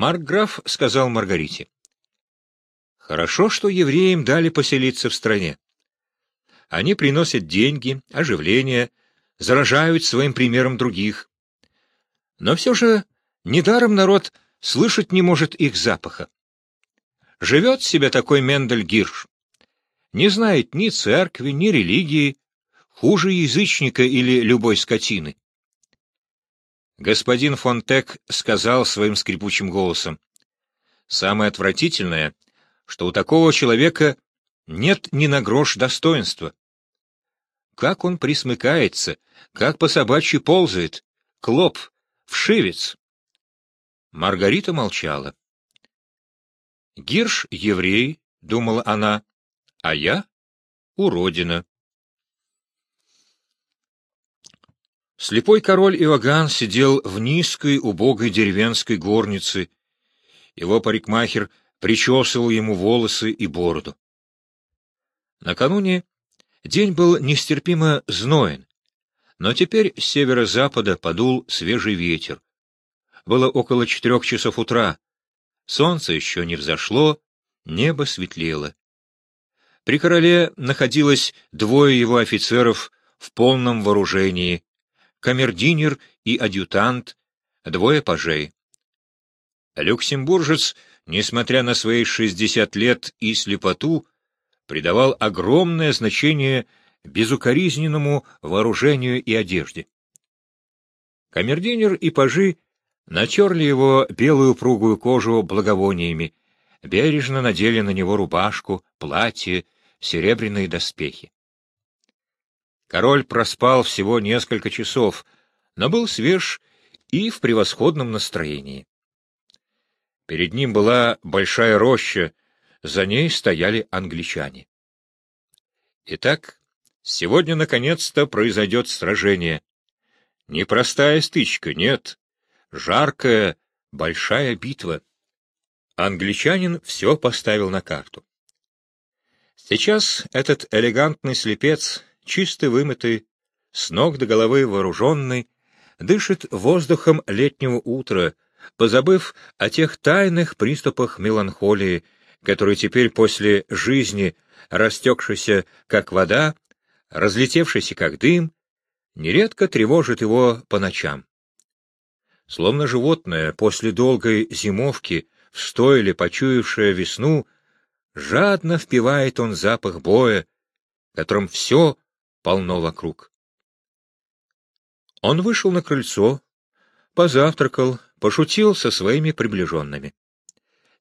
Маркграф сказал Маргарите. Хорошо, что евреям дали поселиться в стране. Они приносят деньги, оживление, заражают своим примером других. Но все же недаром народ слышать не может их запаха. Живет себе такой Мендель Гирш. Не знает ни церкви, ни религии, хуже язычника или любой скотины. Господин Фонтек сказал своим скрипучим голосом, «Самое отвратительное, что у такого человека нет ни на грош достоинства. Как он присмыкается, как по собачьи ползает, клоп, вшивец!» Маргарита молчала. «Гирш — еврей», — думала она, — «а я — уродина». Слепой король Иоганн сидел в низкой, убогой деревенской горнице. Его парикмахер причесывал ему волосы и бороду. Накануне день был нестерпимо зноен, но теперь с северо-запада подул свежий ветер. Было около четырех часов утра, солнце еще не взошло, небо светлело. При короле находилось двое его офицеров в полном вооружении, камердинер и адъютант, двое пажей. Люксембуржец, несмотря на свои шестьдесят лет и слепоту, придавал огромное значение безукоризненному вооружению и одежде. Камердинер и пажи натерли его белую пругую кожу благовониями, бережно надели на него рубашку, платье, серебряные доспехи. Король проспал всего несколько часов, но был свеж и в превосходном настроении. Перед ним была большая роща, за ней стояли англичане. Итак, сегодня наконец-то произойдет сражение. Непростая стычка, нет. Жаркая, большая битва. Англичанин все поставил на карту. Сейчас этот элегантный слепец чисто вымытый, с ног до головы вооруженный, дышит воздухом летнего утра, позабыв о тех тайных приступах меланхолии, которые теперь после жизни, растекшейся как вода, разлетевшейся как дым, нередко тревожит его по ночам. Словно животное после долгой зимовки, в стойле почуявшее весну, жадно впивает он запах боя, которым все полно вокруг. Он вышел на крыльцо, позавтракал, пошутил со своими приближенными.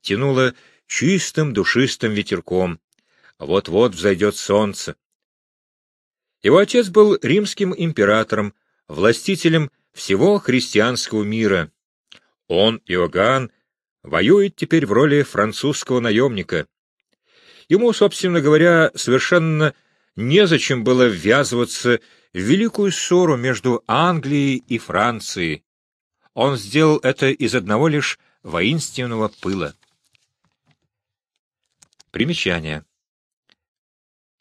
Тянуло чистым душистым ветерком. Вот-вот взойдет солнце. Его отец был римским императором, властителем всего христианского мира. Он, Иоганн, воюет теперь в роли французского наемника. Ему, собственно говоря, совершенно незачем было ввязываться в великую ссору между Англией и Францией. Он сделал это из одного лишь воинственного пыла. Примечание.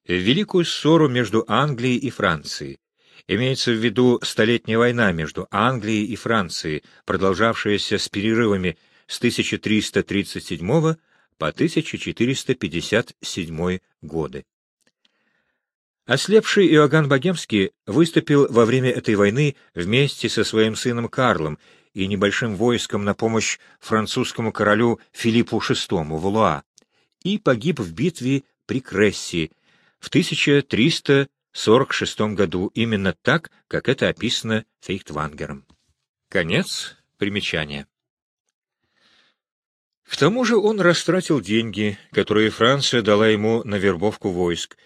Великую ссору между Англией и Францией имеется в виду Столетняя война между Англией и Францией, продолжавшаяся с перерывами с 1337 по 1457 годы. Ослепший Иоганн Богемский выступил во время этой войны вместе со своим сыном Карлом и небольшим войском на помощь французскому королю Филиппу VI в Луа и погиб в битве при Кресси в 1346 году именно так, как это описано Фейхтвангером. Конец примечания. К тому же он растратил деньги, которые Франция дала ему на вербовку войск,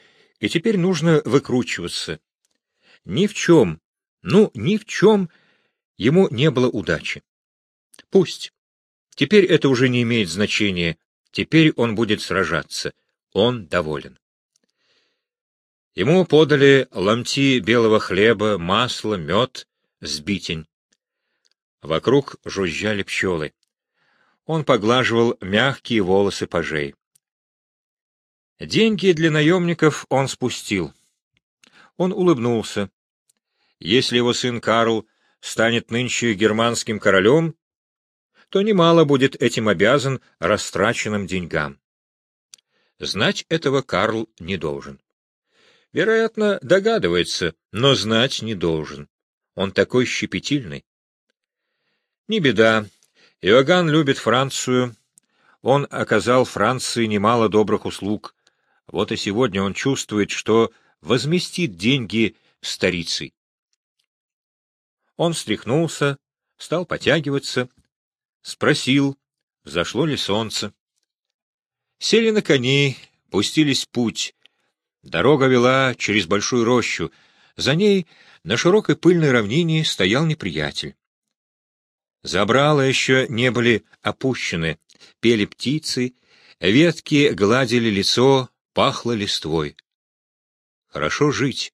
и теперь нужно выкручиваться. Ни в чем, ну, ни в чем ему не было удачи. Пусть. Теперь это уже не имеет значения. Теперь он будет сражаться. Он доволен. Ему подали ломти белого хлеба, масло, мед, сбитень. Вокруг жужжали пчелы. Он поглаживал мягкие волосы пажей. Деньги для наемников он спустил. Он улыбнулся. Если его сын Карл станет нынче германским королем, то немало будет этим обязан растраченным деньгам. Знать этого Карл не должен. Вероятно, догадывается, но знать не должен. Он такой щепетильный. Не беда. Иоганн любит Францию. Он оказал Франции немало добрых услуг. Вот и сегодня он чувствует, что возместит деньги старицей. Он встряхнулся, стал потягиваться, спросил, взошло ли солнце. Сели на коней, пустились в путь. Дорога вела через большую рощу. За ней на широкой пыльной равнине стоял неприятель. Забрала еще не были опущены, пели птицы, ветки гладили лицо, пахло листвой. Хорошо жить,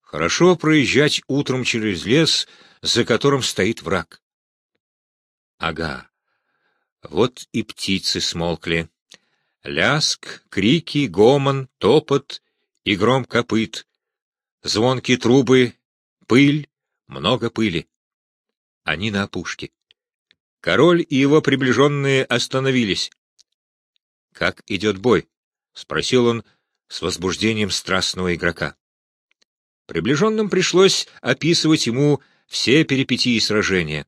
хорошо проезжать утром через лес, за которым стоит враг. Ага, вот и птицы смолкли. Ляск, крики, гомон, топот и гром копыт, звонкие трубы, пыль, много пыли. Они на опушке. Король и его приближенные остановились. — Как идет бой? — спросил он с возбуждением страстного игрока. Приближенным пришлось описывать ему все перипетии сражения.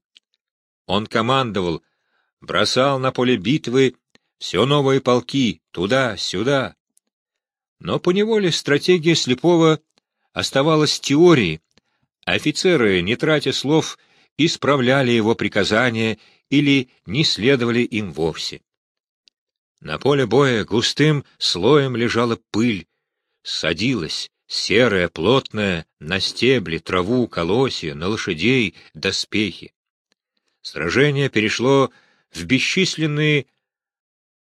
Он командовал, бросал на поле битвы все новые полки, туда-сюда. Но поневоле стратегия слепого оставалась теорией. Офицеры, не тратя слов, исправляли его приказания или не следовали им вовсе. На поле боя густым слоем лежала пыль, садилась, серая, плотная, на стебли, траву, колосья, на лошадей, доспехи. Сражение перешло в бесчисленные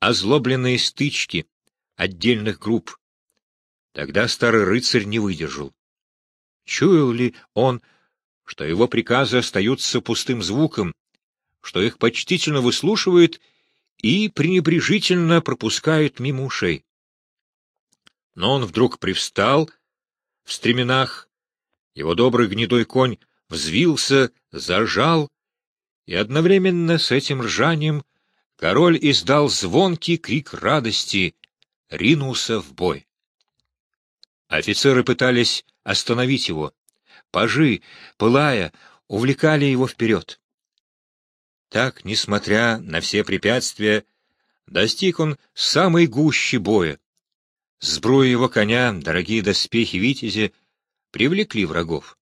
озлобленные стычки отдельных групп. Тогда старый рыцарь не выдержал. Чуял ли он, что его приказы остаются пустым звуком, что их почтительно выслушивают и пренебрежительно пропускают мимо ушей. Но он вдруг привстал в стременах, его добрый гнедой конь взвился, зажал, и одновременно с этим ржанием король издал звонкий крик радости, ринулся в бой. Офицеры пытались остановить его. Пажи, пылая, увлекали его вперед. Так, несмотря на все препятствия, достиг он самой гущи боя. Сбруя его коня, дорогие доспехи Витязя привлекли врагов.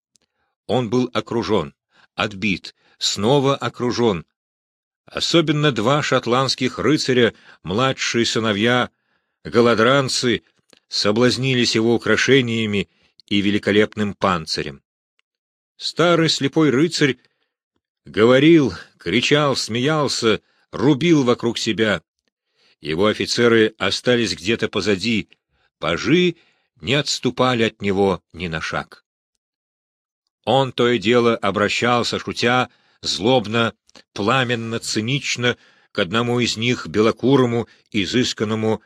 Он был окружен, отбит, снова окружен. Особенно два шотландских рыцаря, младшие сыновья, голодранцы, соблазнились его украшениями и великолепным панцирем. Старый слепой рыцарь говорил, кричал, смеялся, рубил вокруг себя. Его офицеры остались где-то позади, пажи не отступали от него ни на шаг. Он то и дело обращался, шутя, злобно, пламенно, цинично, к одному из них, белокурому, изысканному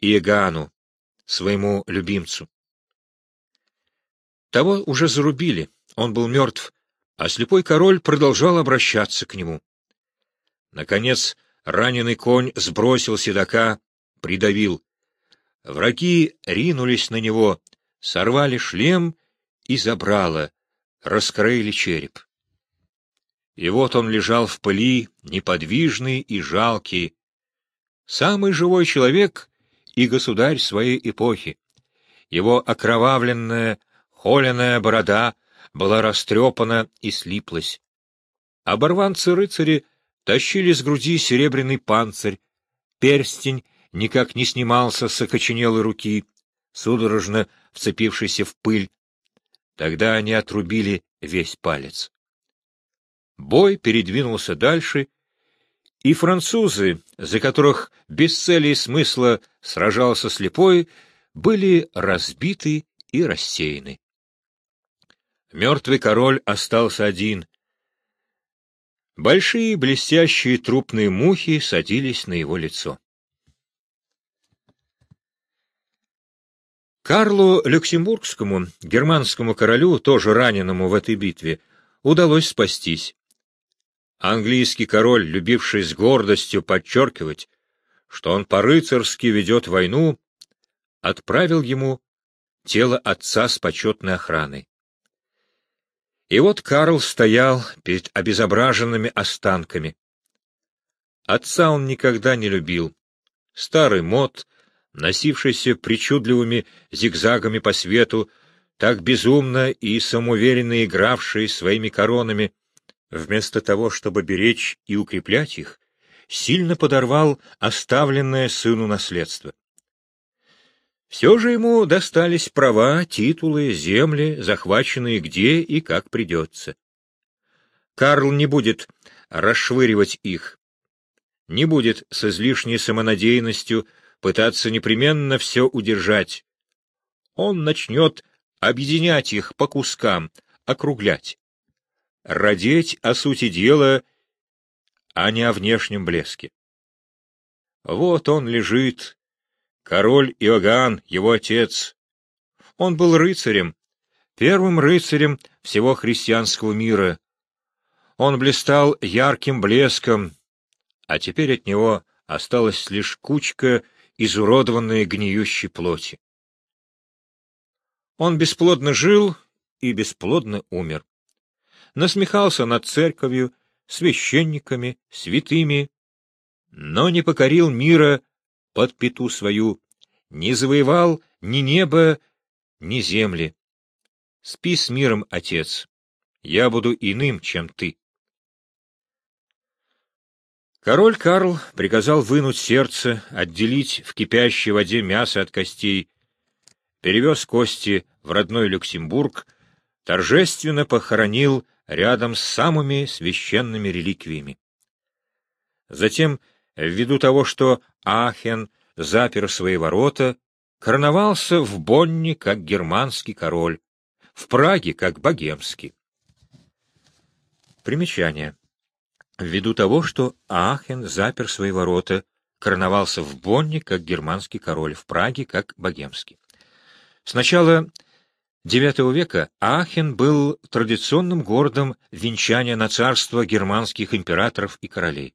Иегану, своему любимцу. Того уже зарубили, он был мертв, а слепой король продолжал обращаться к нему. Наконец, раненый конь сбросил седока, придавил. Враги ринулись на него, сорвали шлем и забрало, раскроили череп. И вот он лежал в пыли, неподвижный и жалкий. Самый живой человек и государь своей эпохи. Его окровавленная, холеная борода — была растрепана и слиплась. Оборванцы-рыцари тащили с груди серебряный панцирь, перстень никак не снимался с окоченелой руки, судорожно вцепившийся в пыль. Тогда они отрубили весь палец. Бой передвинулся дальше, и французы, за которых без цели и смысла сражался слепой, были разбиты и рассеяны. Мертвый король остался один. Большие блестящие трупные мухи садились на его лицо. Карлу Люксембургскому, германскому королю, тоже раненому в этой битве, удалось спастись. Английский король, любивший с гордостью подчеркивать, что он по-рыцарски ведет войну, отправил ему тело отца с почетной охраной. И вот Карл стоял перед обезображенными останками. Отца он никогда не любил. Старый мод, носившийся причудливыми зигзагами по свету, так безумно и самоуверенно игравший своими коронами, вместо того, чтобы беречь и укреплять их, сильно подорвал оставленное сыну наследство. Все же ему достались права, титулы, земли, захваченные где и как придется. Карл не будет расшвыривать их, не будет с излишней самонадеянностью пытаться непременно все удержать. Он начнет объединять их по кускам, округлять. Родить о сути дела, а не о внешнем блеске. Вот он лежит, король Иоганн, его отец. Он был рыцарем, первым рыцарем всего христианского мира. Он блистал ярким блеском, а теперь от него осталась лишь кучка изуродованной гниющей плоти. Он бесплодно жил и бесплодно умер. Насмехался над церковью, священниками, святыми, но не покорил мира под пету свою, не завоевал ни небо, ни земли. Спи с миром, отец, я буду иным, чем ты. Король Карл приказал вынуть сердце, отделить в кипящей воде мясо от костей, перевез кости в родной Люксембург, торжественно похоронил рядом с самыми священными реликвиями. Затем, ввиду того, что Ахен запер свои ворота, короновался в Бонне как германский король, в Праге как богемский. Примечание. Ввиду того, что Ахен запер свои ворота, короновался в Бонне как германский король, в Праге как богемский. С начала IX века Ахен был традиционным городом венчания на царство германских императоров и королей.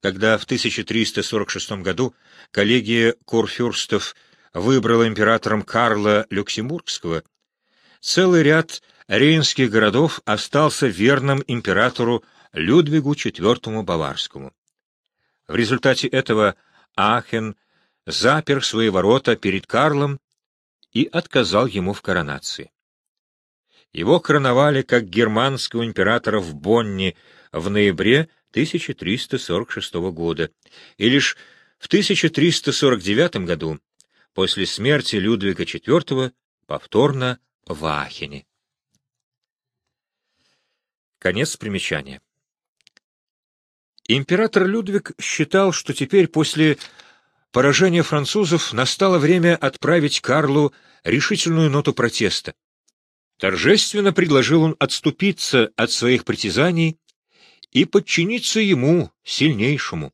Когда в 1346 году коллегия курфюрстов выбрала императором Карла Люксембургского, целый ряд рейнских городов остался верным императору Людвигу IV Баварскому. В результате этого Ахен запер свои ворота перед Карлом и отказал ему в коронации. Его короновали как германского императора в Бонне в ноябре 1346 года, и лишь в 1349 году, после смерти Людвига IV, повторно в Ахене. Конец примечания. Император Людвиг считал, что теперь после поражения французов настало время отправить Карлу решительную ноту протеста. Торжественно предложил он отступиться от своих притязаний и подчиниться ему, сильнейшему.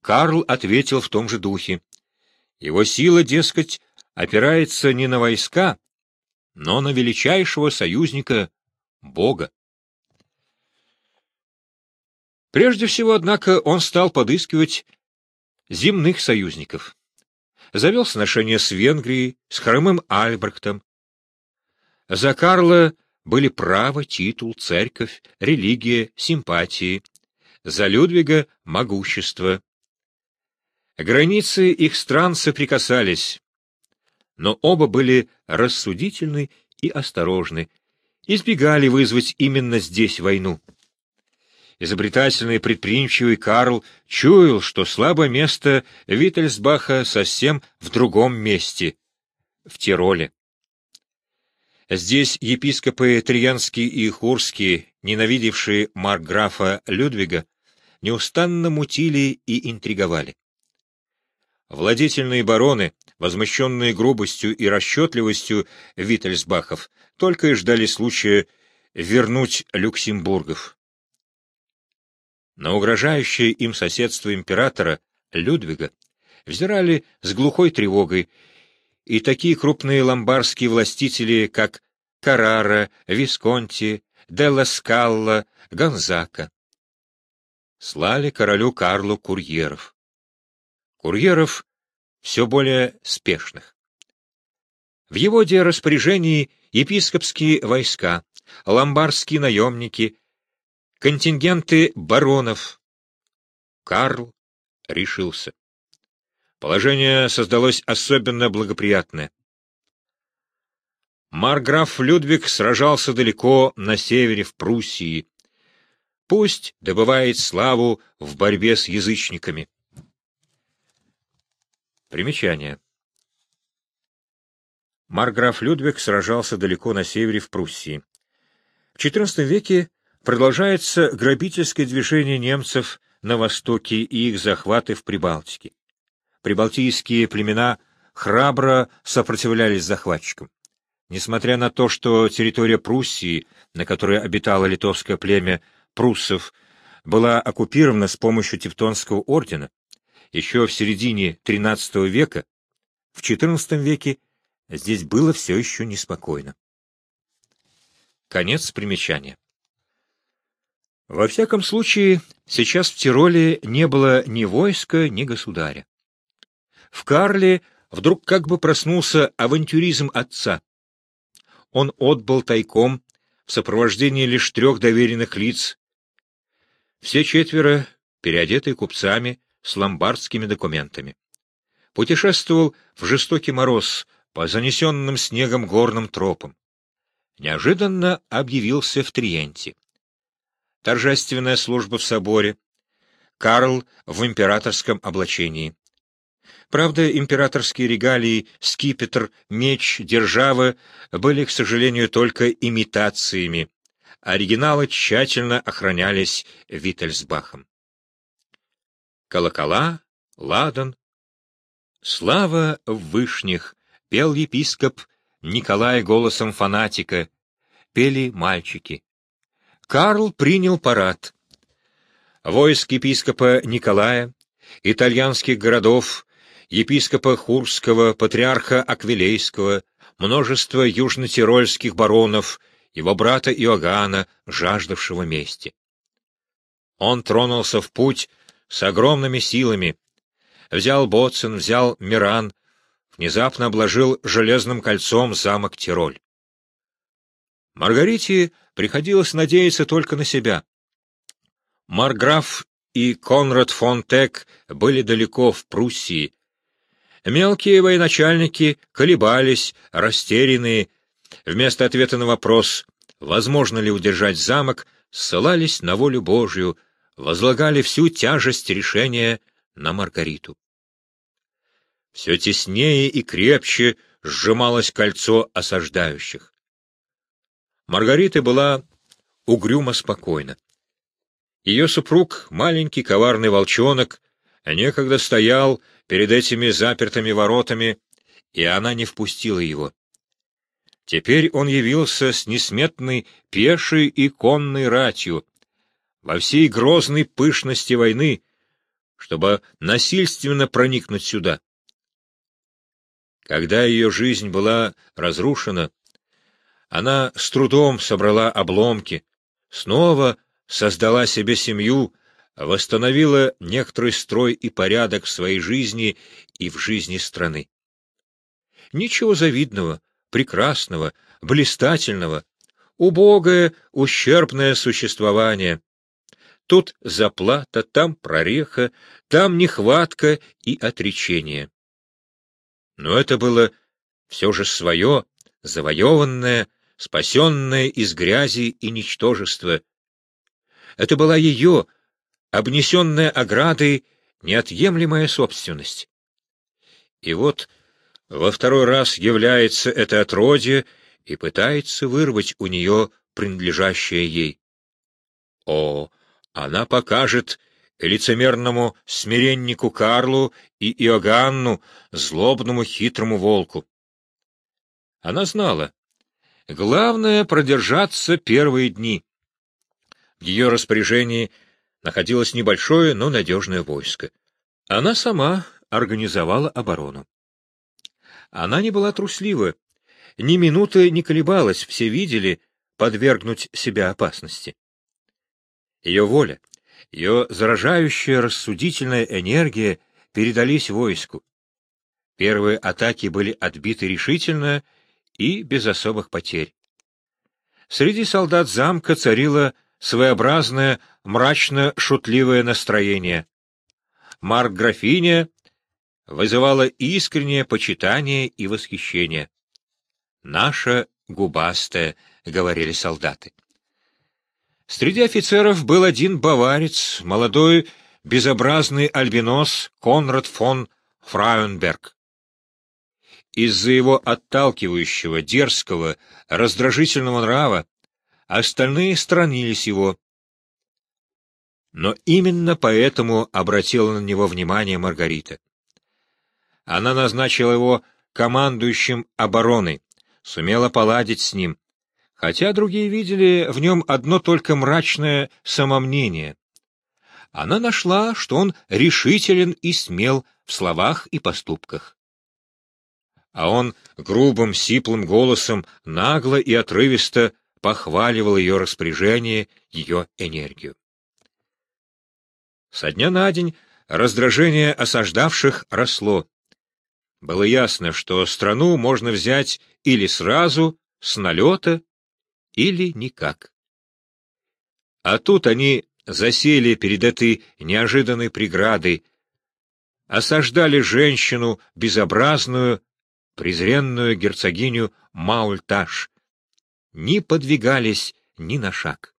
Карл ответил в том же духе. Его сила, дескать, опирается не на войска, но на величайшего союзника — Бога. Прежде всего, однако, он стал подыскивать земных союзников. Завел сношения с Венгрией, с хромым Альбрехтом. За Карла были право, титул, церковь, религия, симпатии. За Людвига — могущество. Границы их стран соприкасались, но оба были рассудительны и осторожны, избегали вызвать именно здесь войну. Изобретательный и предприимчивый Карл чуял, что слабое место Виттельсбаха совсем в другом месте, в Тироле. Здесь епископы Триянский и Хурский, ненавидевшие маркграфа Людвига, неустанно мутили и интриговали. Владетельные бароны, возмущенные грубостью и расчетливостью Виттельсбахов, только и ждали случая вернуть Люксембургов. На угрожающее им соседство императора Людвига взирали с глухой тревогой, и такие крупные ломбардские властители, как Каррара, Висконти, Делла Скалла, Гонзака. Слали королю Карлу курьеров. Курьеров все более спешных. В его де распоряжении епископские войска, ломбардские наемники, контингенты баронов. Карл решился. Положение создалось особенно благоприятное. Марграф Людвиг сражался далеко на севере в Пруссии. Пусть добывает славу в борьбе с язычниками. Примечание. Марграф Людвиг сражался далеко на севере в Пруссии. В XIV веке продолжается грабительское движение немцев на востоке и их захваты в Прибалтике. Прибалтийские племена храбро сопротивлялись захватчикам. Несмотря на то, что территория Пруссии, на которой обитало литовское племя пруссов, была оккупирована с помощью Тевтонского ордена, еще в середине XIII века, в XIV веке здесь было все еще неспокойно. Конец примечания. Во всяком случае, сейчас в Тироле не было ни войска, ни государя. В Карле вдруг как бы проснулся авантюризм отца он отбыл тайком в сопровождении лишь трех доверенных лиц. Все четверо переодеты купцами с ломбардскими документами. Путешествовал в жестокий мороз по занесенным снегом горным тропам. Неожиданно объявился в Триенте. Торжественная служба в соборе. Карл в императорском облачении. Правда, императорские регалии, скипетр, меч, держава были, к сожалению, только имитациями. Оригиналы тщательно охранялись Виттельсбахом. Колокола, ладан. Слава вышних, пел епископ Николай голосом фанатика, пели мальчики. Карл принял парад. Войск епископа Николая, итальянских городов, епископа Хурского, патриарха Аквилейского, множество южно-тирольских баронов, его брата Иоганна, жаждавшего мести. Он тронулся в путь с огромными силами, взял Боцин, взял Миран, внезапно обложил железным кольцом замок Тироль. Маргарите приходилось надеяться только на себя. Марграф и Конрад фон Тек были далеко в Пруссии, Мелкие военачальники колебались, растерянные. Вместо ответа на вопрос, возможно ли удержать замок, ссылались на волю Божию, возлагали всю тяжесть решения на Маргариту. Все теснее и крепче сжималось кольцо осаждающих. Маргарита была угрюмо спокойна. Ее супруг, маленький коварный волчонок, некогда стоял перед этими запертыми воротами, и она не впустила его. Теперь он явился с несметной пешей и конной ратью, во всей грозной пышности войны, чтобы насильственно проникнуть сюда. Когда ее жизнь была разрушена, она с трудом собрала обломки, снова создала себе семью, восстановила некоторый строй и порядок в своей жизни и в жизни страны. Ничего завидного, прекрасного, блистательного, убогое, ущербное существование. Тут заплата, там прореха, там нехватка и отречение. Но это было все же свое, завоеванное, спасенное из грязи и ничтожества. Это была ее, обнесенная оградой, неотъемлемая собственность. И вот во второй раз является это отродье и пытается вырвать у нее принадлежащее ей. О, она покажет лицемерному смиреннику Карлу и Иоганну, злобному хитрому волку. Она знала, главное — продержаться первые дни. В ее распоряжении — находилось небольшое, но надежное войско. Она сама организовала оборону. Она не была труслива, ни минуты не колебалась, все видели, подвергнуть себя опасности. Ее воля, ее заражающая рассудительная энергия передались войску. Первые атаки были отбиты решительно и без особых потерь. Среди солдат замка царило своеобразное мрачно-шутливое настроение. Марк-графиня вызывала искреннее почитание и восхищение. «Наша губастая», — говорили солдаты. Среди офицеров был один баварец, молодой безобразный альбинос Конрад фон Фрауенберг. Из-за его отталкивающего, дерзкого, раздражительного нрава остальные сторонились его. Но именно поэтому обратила на него внимание Маргарита. Она назначила его командующим обороной, сумела поладить с ним, хотя другие видели в нем одно только мрачное самомнение. Она нашла, что он решителен и смел в словах и поступках. А он грубым, сиплым голосом нагло и отрывисто похваливал ее распоряжение, ее энергию. Со дня на день раздражение осаждавших росло. Было ясно, что страну можно взять или сразу, с налета, или никак. А тут они засели перед этой неожиданной преградой, осаждали женщину безобразную, презренную герцогиню Маульташ, не подвигались ни на шаг.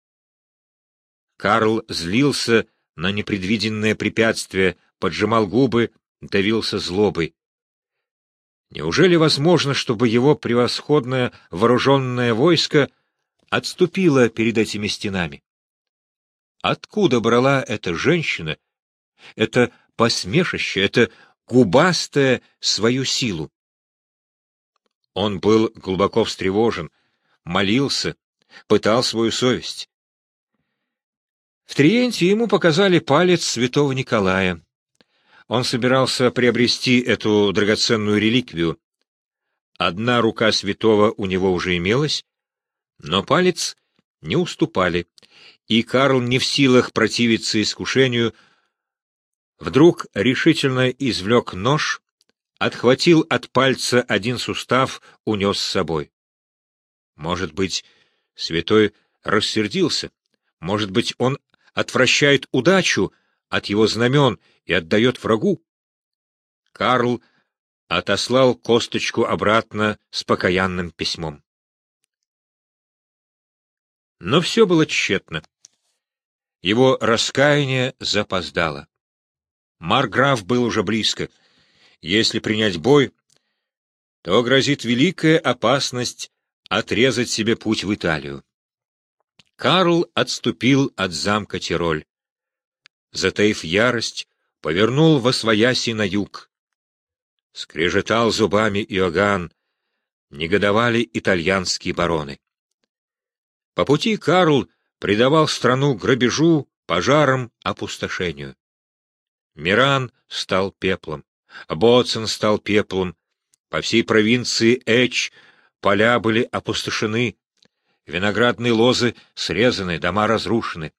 Карл злился на непредвиденное препятствие, поджимал губы, давился злобой. Неужели возможно, чтобы его превосходное вооруженное войско отступило перед этими стенами? Откуда брала эта женщина, это посмешище, это губастая свою силу? Он был глубоко встревожен, молился, пытал свою совесть. В Триенте ему показали палец святого Николая. Он собирался приобрести эту драгоценную реликвию. Одна рука святого у него уже имелась, но палец не уступали, и Карл не в силах противиться искушению, вдруг решительно извлек нож, отхватил от пальца один сустав, унес с собой. Может быть, святой рассердился, может быть, он отвращает удачу от его знамен и отдает врагу. Карл отослал косточку обратно с покаянным письмом. Но все было тщетно. Его раскаяние запоздало. Марграф был уже близко. Если принять бой, то грозит великая опасность отрезать себе путь в Италию. Карл отступил от замка Тироль затаив ярость, повернул во свояси на юг. Скрежетал зубами Иоганн, негодовали итальянские бароны. По пути Карл предавал страну грабежу, пожарам, опустошению. Миран стал пеплом, Боцен стал пеплом, по всей провинции Эч поля были опустошены, виноградные лозы срезаны, дома разрушены.